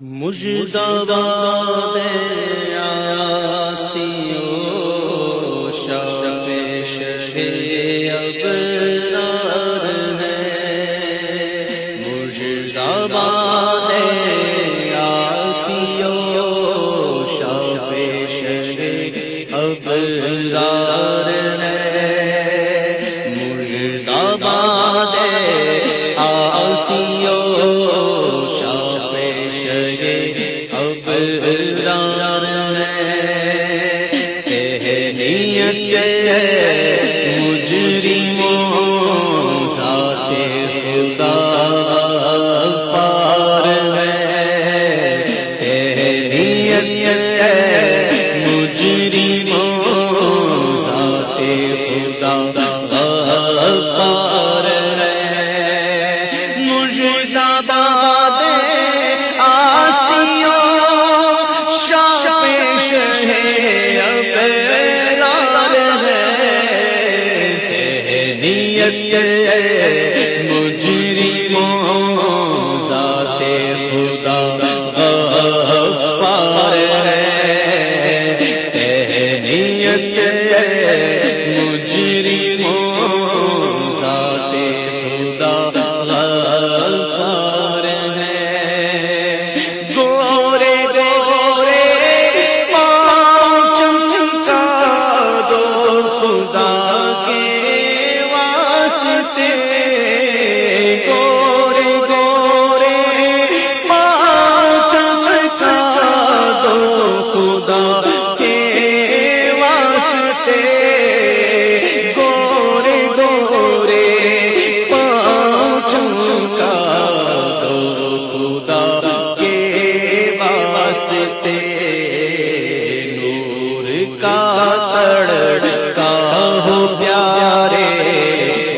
مجدباد آسیو شب شہر نیت شریعت کا تڑکا ہو پیارے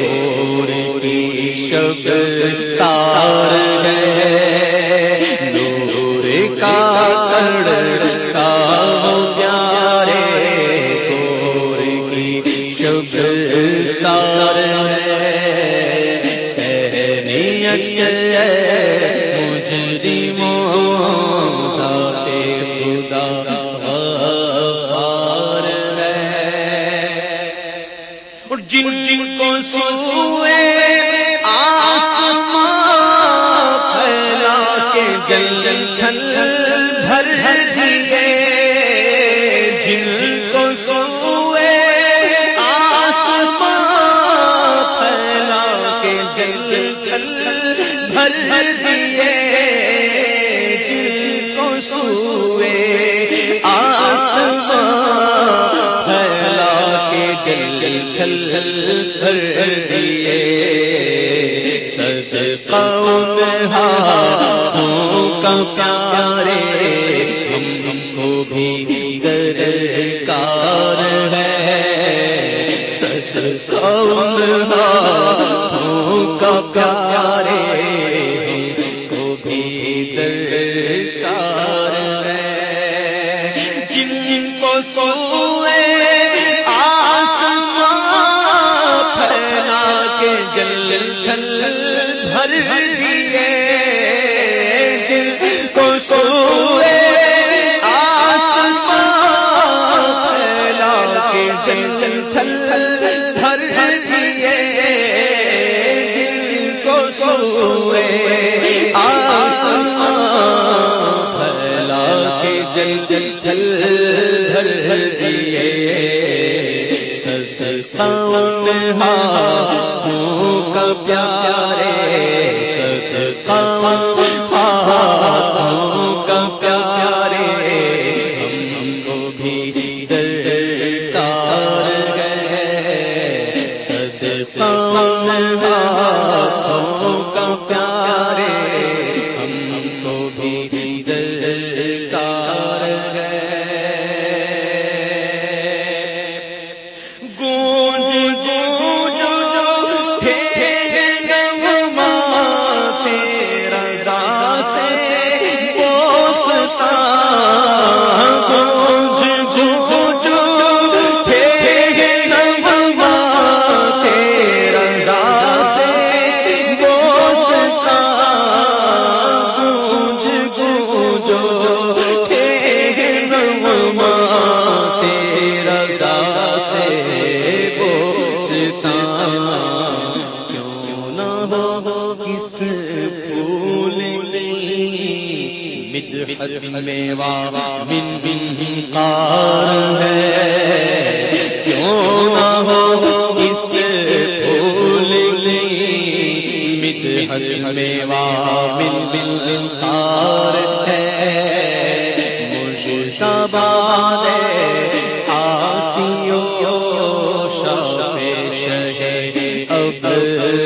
گور کی شکل تار ہے۔ نور کا تڑکا ہو پیارے گور کی شکل تار ہے۔ نیت اور جن جن کو سوئے آسمان کے جل جل بھر دیے۔ جن جن کو سوئے آسمان کے جل جل بھر دیے۔ چھل بھر دیے۔ سس کا پیارے۔ ہم کو بھی گر کار ہے۔ سس کا پیارے۔ کو بھی جن کو سو پھیلا کے جل تھل بھر دیے۔ جل کو سوئے آسمان پھیلا کے جل تھل بھر دیے۔ جل کو سوئے آسمان پھیلا کے جل جل جل بھر دیے۔ پیارے سس میوا بن بن قار ہے کیوں نہ ہو اس پھول کی مدحت میوا بن بن قار ہے مجھے شباد آسیوں شفے شہے ابرار